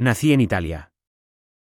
Nací en Italia.